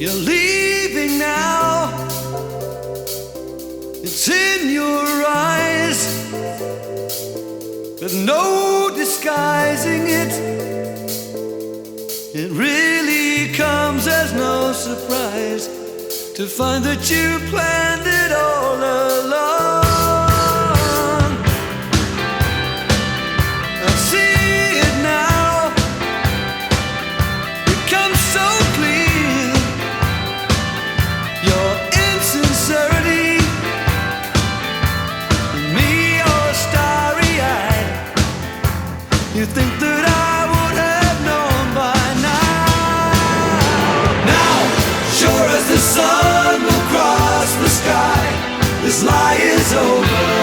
You're leaving now. It's in your eyes. There's no disguising it. It really comes as no surprise to find that you planned it all along. Lie is over.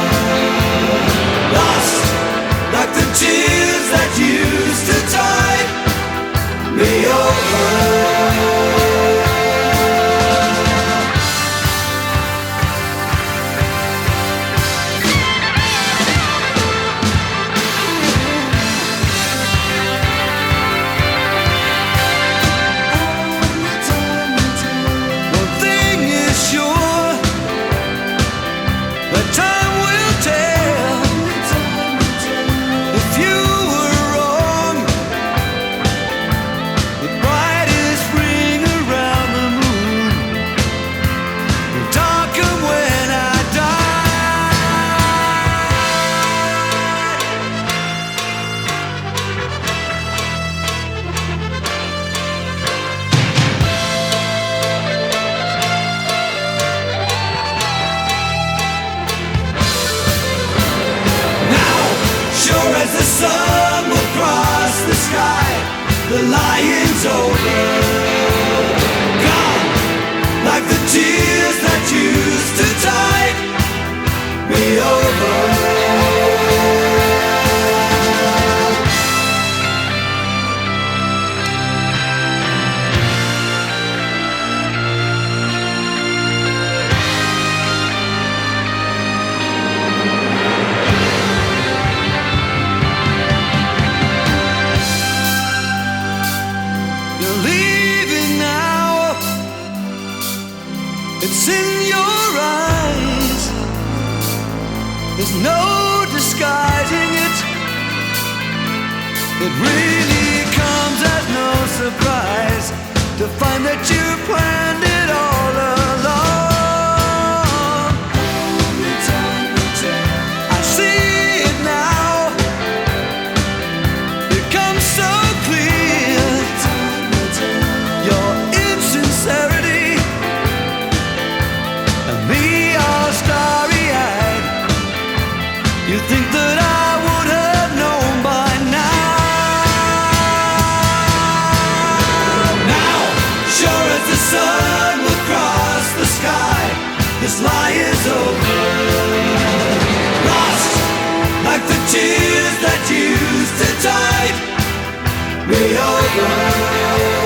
As the sun will cross the sky, the lion's over. It's in your eyes. There's no disguising it. It really comes as no surprise to find that you planned it sun will cross the sky, this lie is over. Lost like the tears that used to tide me over.